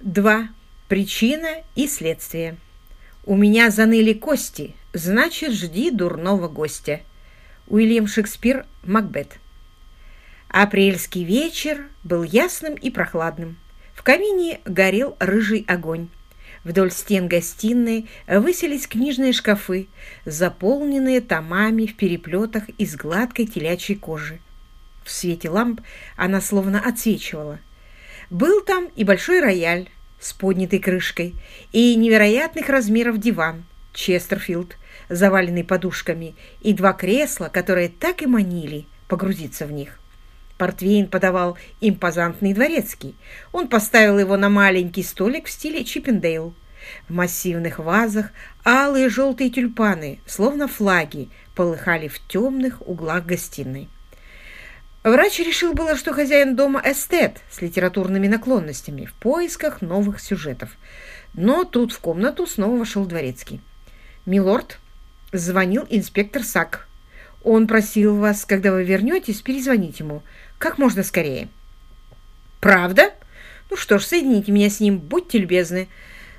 2. Причина и следствие. У меня заныли кости, значит, жди дурного гостя. Уильям Шекспир, Макбет. Апрельский вечер был ясным и прохладным. В камине горел рыжий огонь. Вдоль стен гостиной выселись книжные шкафы, заполненные томами в переплетах из гладкой телячьей кожи. В свете ламп она словно отсвечивала. Был там и большой рояль с поднятой крышкой, и невероятных размеров диван Честерфилд, заваленный подушками, и два кресла, которые так и манили погрузиться в них. Портвейн подавал импозантный дворецкий. Он поставил его на маленький столик в стиле Чиппендейл. В массивных вазах алые желтые тюльпаны, словно флаги, полыхали в темных углах гостиной. Врач решил было, что хозяин дома эстет с литературными наклонностями в поисках новых сюжетов. Но тут в комнату снова вошел дворецкий. «Милорд», — звонил инспектор Сак. «Он просил вас, когда вы вернетесь, перезвонить ему. Как можно скорее». «Правда? Ну что ж, соедините меня с ним, будьте любезны».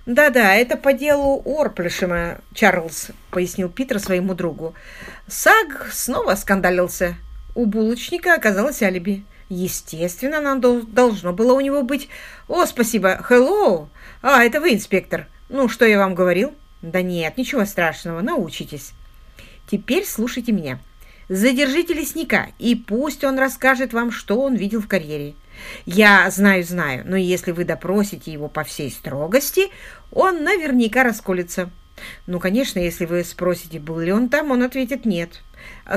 «Да-да, это по делу Орплешема, Чарльз», — пояснил Питер своему другу. «Саг снова скандалился. У булочника оказалось алиби. Естественно, оно должно было у него быть. О, спасибо. Hello. А, это вы, инспектор. Ну, что я вам говорил? Да нет, ничего страшного. Научитесь. Теперь слушайте меня. Задержите лесника, и пусть он расскажет вам, что он видел в карьере. Я знаю, знаю, но если вы допросите его по всей строгости, он наверняка расколется. Ну, конечно, если вы спросите, был ли он там, он ответит нет.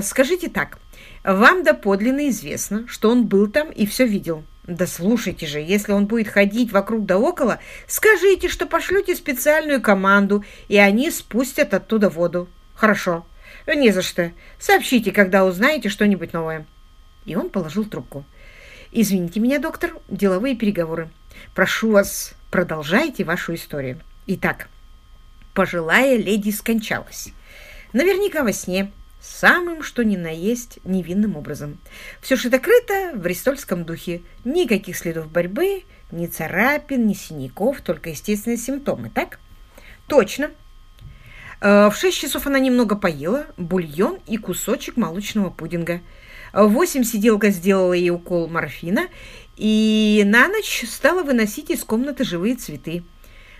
Скажите так, вам доподлинно известно, что он был там и все видел. Да слушайте же, если он будет ходить вокруг да около, скажите, что пошлете специальную команду, и они спустят оттуда воду. Хорошо. Не за что. Сообщите, когда узнаете что-нибудь новое. И он положил трубку. Извините меня, доктор, деловые переговоры. Прошу вас, продолжайте вашу историю. Итак, пожилая леди скончалась. Наверняка во сне самым что ни на есть невинным образом. Все шито-крыто в ристольском духе. Никаких следов борьбы, ни царапин, ни синяков, только естественные симптомы, так? Точно. Э, в шесть часов она немного поела, бульон и кусочек молочного пудинга. В восемь сиделка сделала ей укол морфина и на ночь стала выносить из комнаты живые цветы.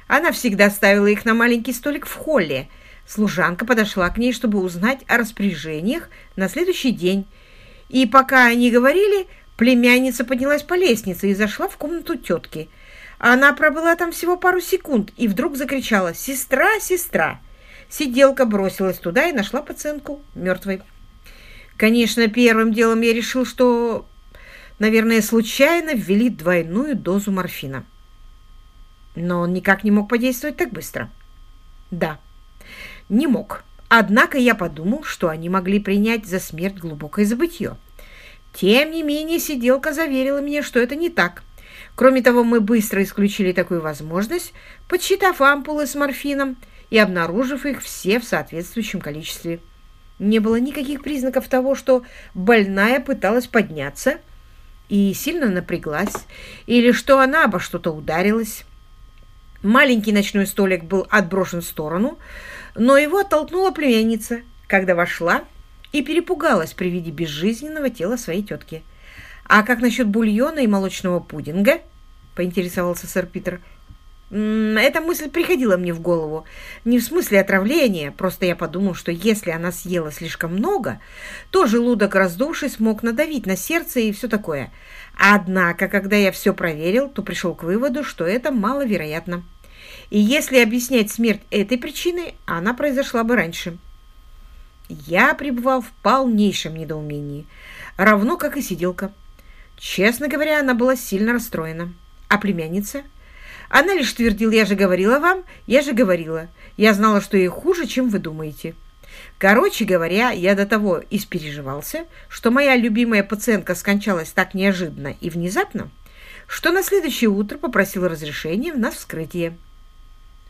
Она всегда ставила их на маленький столик в холле – Служанка подошла к ней, чтобы узнать о распоряжениях на следующий день. И пока они говорили, племянница поднялась по лестнице и зашла в комнату тетки. Она пробыла там всего пару секунд и вдруг закричала «Сестра, сестра!». Сиделка бросилась туда и нашла пациентку мертвой. Конечно, первым делом я решил, что, наверное, случайно ввели двойную дозу морфина. Но он никак не мог подействовать так быстро. Да не мог. Однако я подумал, что они могли принять за смерть глубокое забытье. Тем не менее, сиделка заверила меня, что это не так. Кроме того, мы быстро исключили такую возможность, подсчитав ампулы с морфином и обнаружив их все в соответствующем количестве. Не было никаких признаков того, что больная пыталась подняться и сильно напряглась, или что она обо что-то ударилась. Маленький ночной столик был отброшен в сторону, но его оттолкнула племянница, когда вошла и перепугалась при виде безжизненного тела своей тетки. «А как насчет бульона и молочного пудинга?» — поинтересовался сэр Питер. «Эта мысль приходила мне в голову. Не в смысле отравления, просто я подумал, что если она съела слишком много, то желудок, раздувшись, мог надавить на сердце и все такое. Однако, когда я все проверил, то пришел к выводу, что это маловероятно». И если объяснять смерть этой причиной, она произошла бы раньше. Я пребывал в полнейшем недоумении, равно как и сиделка. Честно говоря, она была сильно расстроена. А племянница? Она лишь твердила, я же говорила вам, я же говорила. Я знала, что ей хуже, чем вы думаете. Короче говоря, я до того испереживался, что моя любимая пациентка скончалась так неожиданно и внезапно, что на следующее утро попросила разрешения на вскрытие.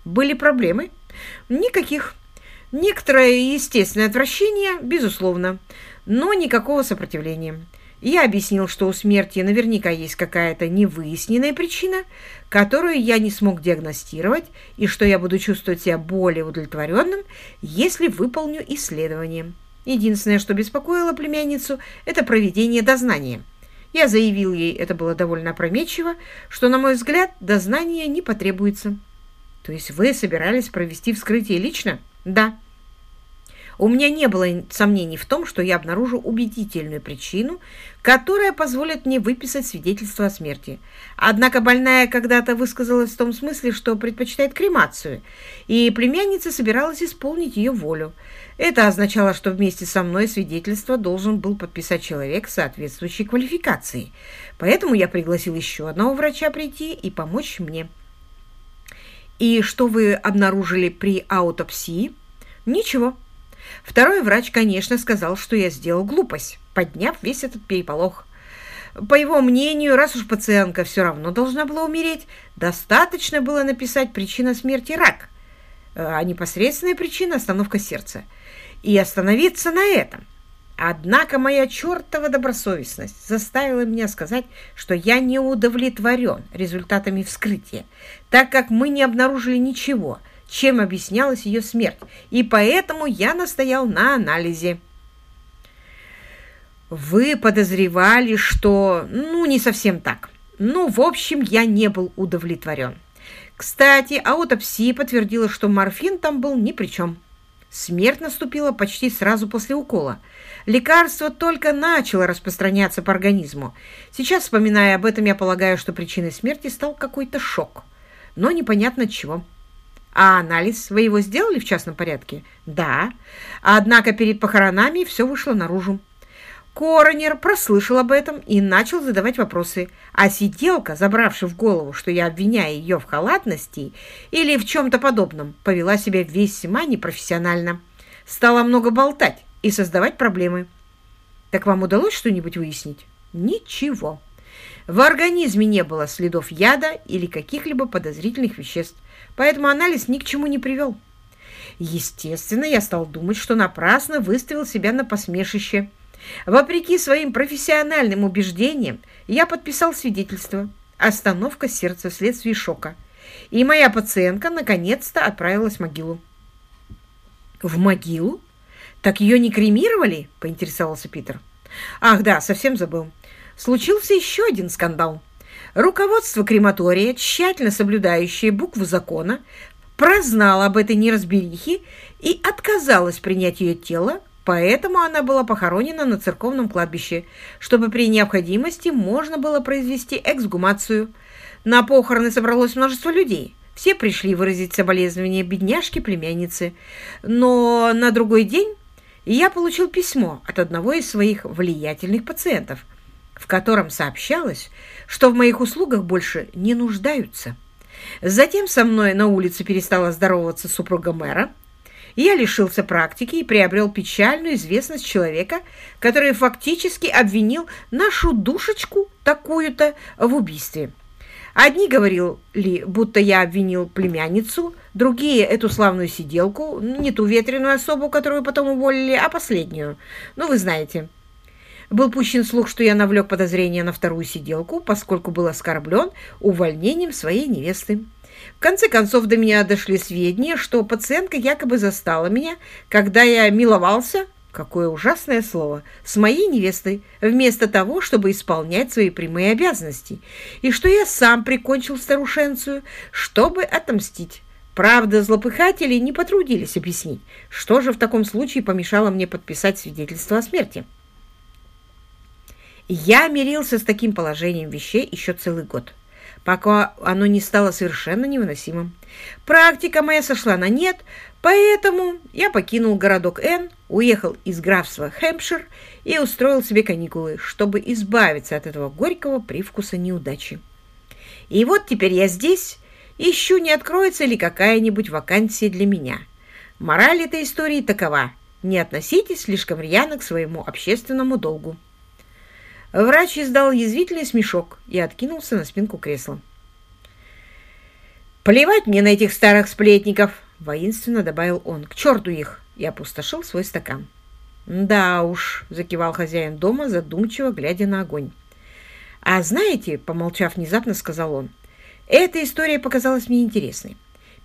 Были проблемы? Никаких. Некоторое естественное отвращение, безусловно, но никакого сопротивления. Я объяснил, что у смерти наверняка есть какая-то невыясненная причина, которую я не смог диагностировать, и что я буду чувствовать себя более удовлетворенным, если выполню исследование. Единственное, что беспокоило племянницу, это проведение дознания. Я заявил ей, это было довольно опрометчиво, что, на мой взгляд, дознание не потребуется. То есть вы собирались провести вскрытие лично? Да. У меня не было сомнений в том, что я обнаружу убедительную причину, которая позволит мне выписать свидетельство о смерти. Однако больная когда-то высказалась в том смысле, что предпочитает кремацию, и племянница собиралась исполнить ее волю. Это означало, что вместе со мной свидетельство должен был подписать человек соответствующей квалификации. Поэтому я пригласил еще одного врача прийти и помочь мне. «И что вы обнаружили при аутопсии?» «Ничего». Второй врач, конечно, сказал, что я сделал глупость, подняв весь этот переполох. По его мнению, раз уж пациентка все равно должна была умереть, достаточно было написать причина смерти – рак, а непосредственная причина – остановка сердца. И остановиться на этом. Однако моя чертова добросовестность заставила меня сказать, что я не удовлетворен результатами вскрытия, так как мы не обнаружили ничего – чем объяснялась ее смерть, и поэтому я настоял на анализе. Вы подозревали, что... Ну, не совсем так. Ну, в общем, я не был удовлетворен. Кстати, аутопсия подтвердила, что морфин там был ни при чем. Смерть наступила почти сразу после укола. Лекарство только начало распространяться по организму. Сейчас, вспоминая об этом, я полагаю, что причиной смерти стал какой-то шок. Но непонятно чего. А анализ вы его сделали в частном порядке? Да. Однако перед похоронами все вышло наружу. Коронер прослышал об этом и начал задавать вопросы, а сиделка, забравши в голову, что я обвиняю ее в халатности или в чем-то подобном, повела себя весьма непрофессионально. Стала много болтать и создавать проблемы. Так вам удалось что-нибудь выяснить? Ничего. В организме не было следов яда или каких-либо подозрительных веществ поэтому анализ ни к чему не привел. Естественно, я стал думать, что напрасно выставил себя на посмешище. Вопреки своим профессиональным убеждениям, я подписал свидетельство «Остановка сердца вследствие шока», и моя пациентка наконец-то отправилась в могилу. «В могилу? Так ее не кремировали?» – поинтересовался Питер. «Ах да, совсем забыл. Случился еще один скандал». Руководство крематория, тщательно соблюдающее букву закона, прознало об этой неразберихе и отказалось принять ее тело, поэтому она была похоронена на церковном кладбище, чтобы при необходимости можно было произвести эксгумацию. На похороны собралось множество людей. Все пришли выразить соболезнования бедняжки-племянницы. Но на другой день я получил письмо от одного из своих влиятельных пациентов – в котором сообщалось, что в моих услугах больше не нуждаются. Затем со мной на улице перестала здороваться супруга мэра. Я лишился практики и приобрел печальную известность человека, который фактически обвинил нашу душечку такую-то в убийстве. Одни говорили, будто я обвинил племянницу, другие – эту славную сиделку, не ту ветреную особу, которую потом уволили, а последнюю. Ну, вы знаете – был пущен слух, что я навлек подозрение на вторую сиделку, поскольку был оскорблен увольнением своей невесты. В конце концов до меня дошли сведения, что пациентка якобы застала меня, когда я миловался, какое ужасное слово, с моей невестой, вместо того, чтобы исполнять свои прямые обязанности, и что я сам прикончил старушенцию, чтобы отомстить. Правда, злопыхатели не потрудились объяснить, что же в таком случае помешало мне подписать свидетельство о смерти. Я мирился с таким положением вещей еще целый год, пока оно не стало совершенно невыносимым. Практика моя сошла на нет, поэтому я покинул городок Н, уехал из графства Хэмпшир и устроил себе каникулы, чтобы избавиться от этого горького привкуса неудачи. И вот теперь я здесь, ищу, не откроется ли какая-нибудь вакансия для меня. Мораль этой истории такова – не относитесь слишком рьяно к своему общественному долгу. Врач издал язвительный смешок и откинулся на спинку кресла. «Плевать мне на этих старых сплетников!» — воинственно добавил он. «К черту их!» — и опустошил свой стакан. «Да уж», — закивал хозяин дома, задумчиво глядя на огонь. «А знаете, — помолчав внезапно, сказал он, — эта история показалась мне интересной.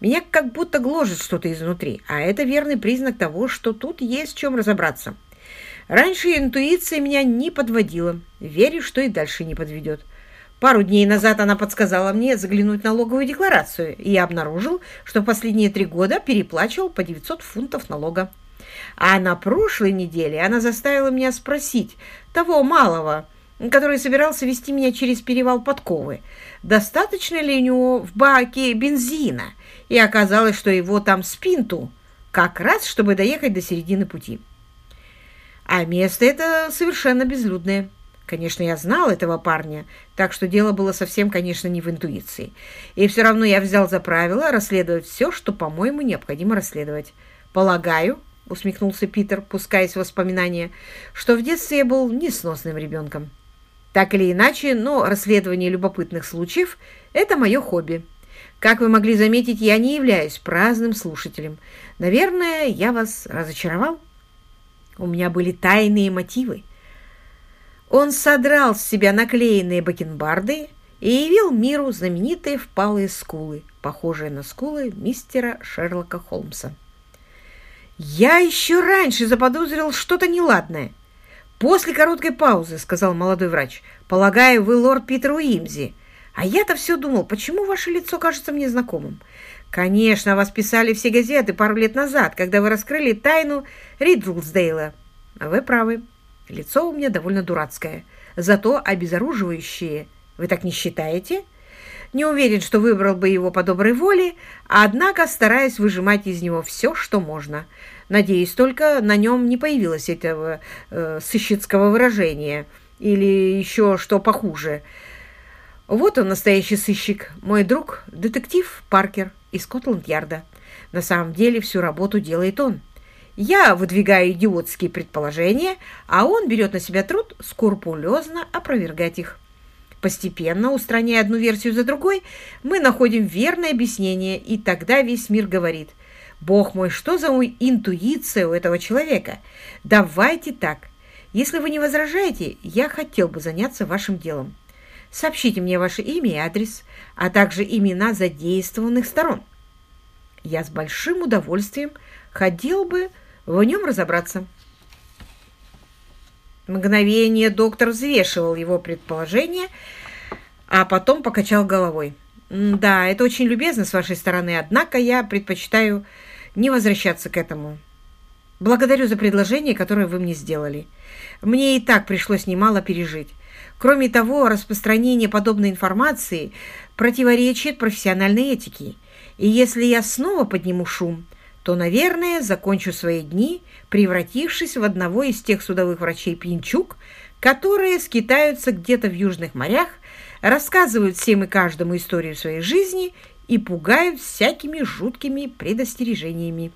Меня как будто гложет что-то изнутри, а это верный признак того, что тут есть в чем разобраться. Раньше интуиция меня не подводила. Верю, что и дальше не подведет. Пару дней назад она подсказала мне заглянуть на налоговую декларацию, и я обнаружил, что последние три года переплачивал по 900 фунтов налога. А на прошлой неделе она заставила меня спросить того малого, который собирался вести меня через перевал Подковы, достаточно ли у него в баке бензина, и оказалось, что его там спинту, как раз, чтобы доехать до середины пути. А место это совершенно безлюдное. Конечно, я знал этого парня, так что дело было совсем, конечно, не в интуиции. И все равно я взял за правило расследовать все, что, по-моему, необходимо расследовать. Полагаю, — усмехнулся Питер, пускаясь в воспоминания, — что в детстве я был несносным ребенком. Так или иначе, но расследование любопытных случаев — это мое хобби. Как вы могли заметить, я не являюсь праздным слушателем. Наверное, я вас разочаровал. У меня были тайные мотивы. Он содрал с себя наклеенные бакенбарды и явил миру знаменитые впалые скулы, похожие на скулы мистера Шерлока Холмса. «Я еще раньше заподозрил что-то неладное. После короткой паузы, — сказал молодой врач, — полагаю, вы лорд Питер Уимзи. А я-то все думал, почему ваше лицо кажется мне знакомым? Конечно, вас писали все газеты пару лет назад, когда вы раскрыли тайну Ридлсдейла. А вы правы. Лицо у меня довольно дурацкое, зато обезоруживающее. Вы так не считаете?» Не уверен, что выбрал бы его по доброй воле, однако стараюсь выжимать из него все, что можно. Надеюсь, только на нем не появилось этого э, сыщицкого выражения или еще что похуже. Вот он, настоящий сыщик, мой друг, детектив Паркер из Скотланд-Ярда. На самом деле всю работу делает он. Я выдвигаю идиотские предположения, а он берет на себя труд скрупулезно опровергать их. Постепенно, устраняя одну версию за другой, мы находим верное объяснение, и тогда весь мир говорит «Бог мой, что за интуиция у этого человека? Давайте так. Если вы не возражаете, я хотел бы заняться вашим делом. Сообщите мне ваше имя и адрес, а также имена задействованных сторон. Я с большим удовольствием хотел бы в нем разобраться». Мгновение доктор взвешивал его предположение, а потом покачал головой. «Да, это очень любезно с вашей стороны, однако я предпочитаю не возвращаться к этому. Благодарю за предложение, которое вы мне сделали. Мне и так пришлось немало пережить. Кроме того, распространение подобной информации противоречит профессиональной этике. И если я снова подниму шум, то, наверное, закончу свои дни, превратившись в одного из тех судовых врачей Пинчук, которые скитаются где-то в южных морях, рассказывают всем и каждому историю своей жизни и пугают всякими жуткими предостережениями.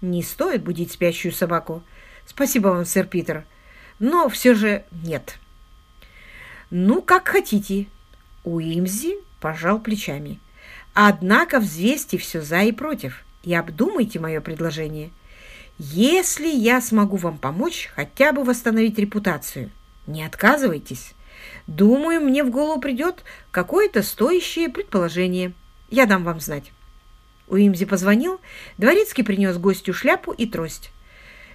Не стоит будить спящую собаку. Спасибо вам, сэр Питер. Но все же нет. Ну, как хотите. Уимзи пожал плечами. Однако взвесьте все за и против и обдумайте мое предложение. Если я смогу вам помочь хотя бы восстановить репутацию, не отказывайтесь. Думаю, мне в голову придет какое-то стоящее предположение. Я дам вам знать». Уимзи позвонил, дворецкий принес гостю шляпу и трость.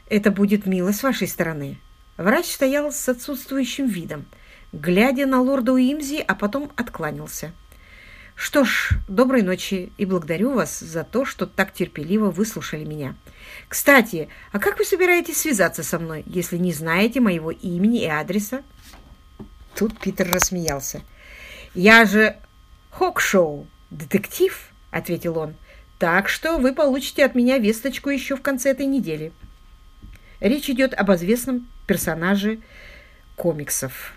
«Это будет мило с вашей стороны». Врач стоял с отсутствующим видом, глядя на лорда Уимзи, а потом откланялся. Что ж, доброй ночи и благодарю вас за то, что так терпеливо выслушали меня. Кстати, а как вы собираетесь связаться со мной, если не знаете моего имени и адреса? Тут Питер рассмеялся. Я же Хокшоу, детектив, ответил он. Так что вы получите от меня весточку еще в конце этой недели. Речь идет об известном персонаже комиксов.